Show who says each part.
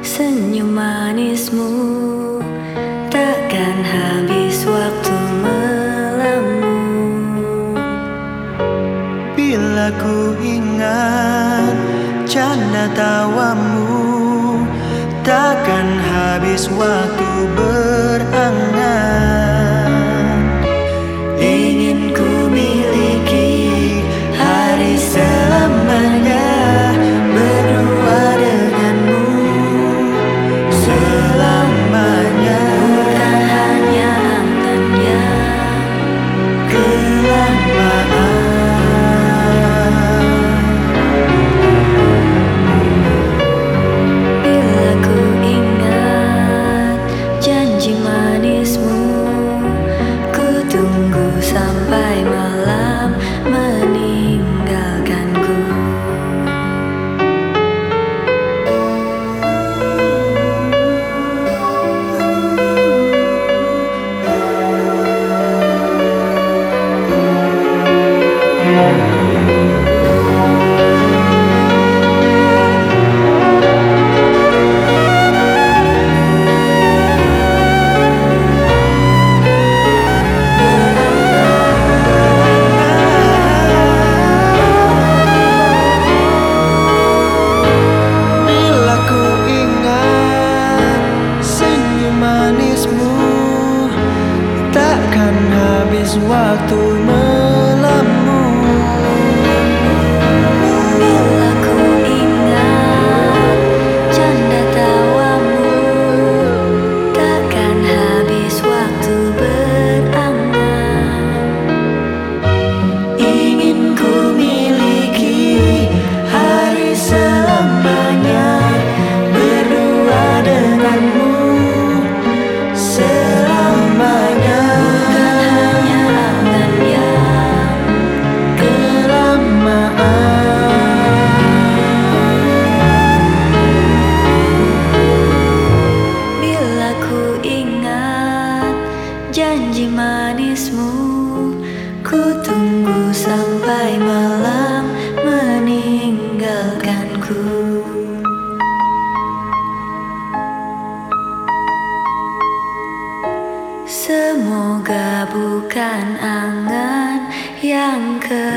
Speaker 1: senyum manismu Takkan habis waktu melamun
Speaker 2: Bila ku ingat canda tawamu Takkan habis waktu berangan sabes o ato. janji manismu Ku tunggu sampai malam meninggalkanku. Semoga bukan angan yang ke